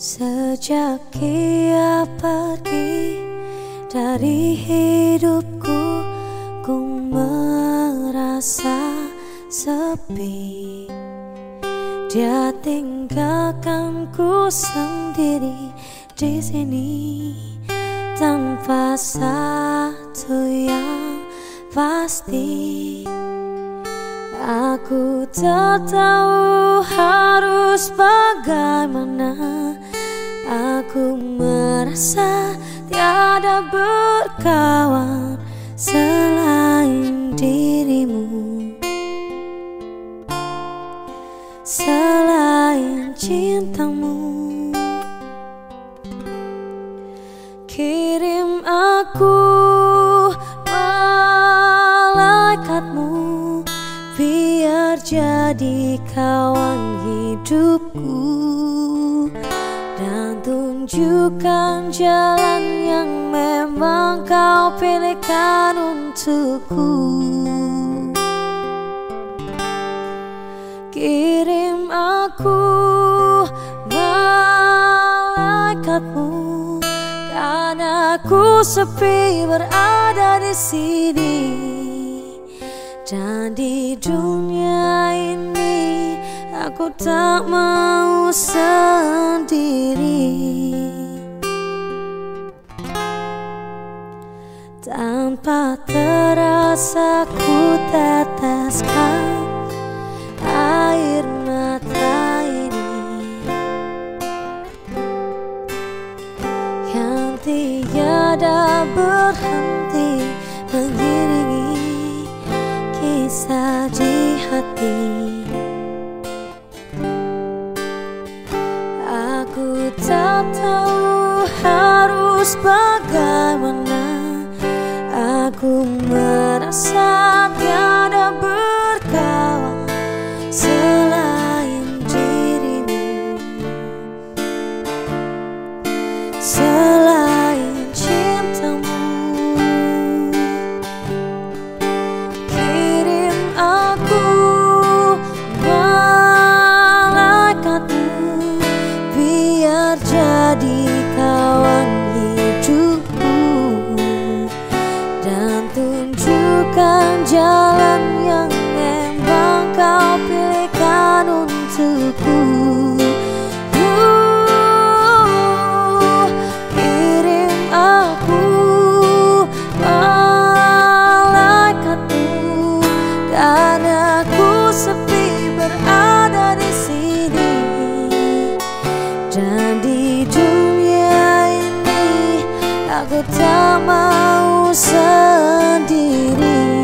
Sejak ia pergi dari hidupku Ku merasa sepi. Dia tinggalkan ku sendiri di sini Tanpa satu yang pasti. Aku tak tahu harus bagaimana Aku merasa tiada berkawan selain dirimu. Selain cintamu. Kirim aku malaikatmu. Biar jadi kawan hidupku tunjukkan jalan yang memang kau pilihkan untukku. Kirim aku malaikatmu Karena aku sepi berada di sini. Dan di dunia aku tak mau sendiri. Tanpa terasa ku teteskan air mata ini. Yang tiada berhenti mengiringi kisah tak tahu harus bagaimana. Aku merasa tunjukkan jalan yang memang kau pilihkan untukku. Uh, Kirim aku malaikatmu. Dan aku sepi berada di sini. Dan di dunia ini aku tak mau sendiri uh,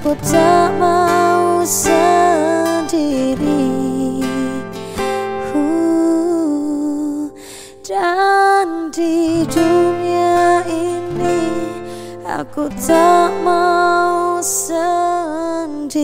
Aku tak mau sendiri. Uh, Dan di dunia ini Aku tak mau sendiri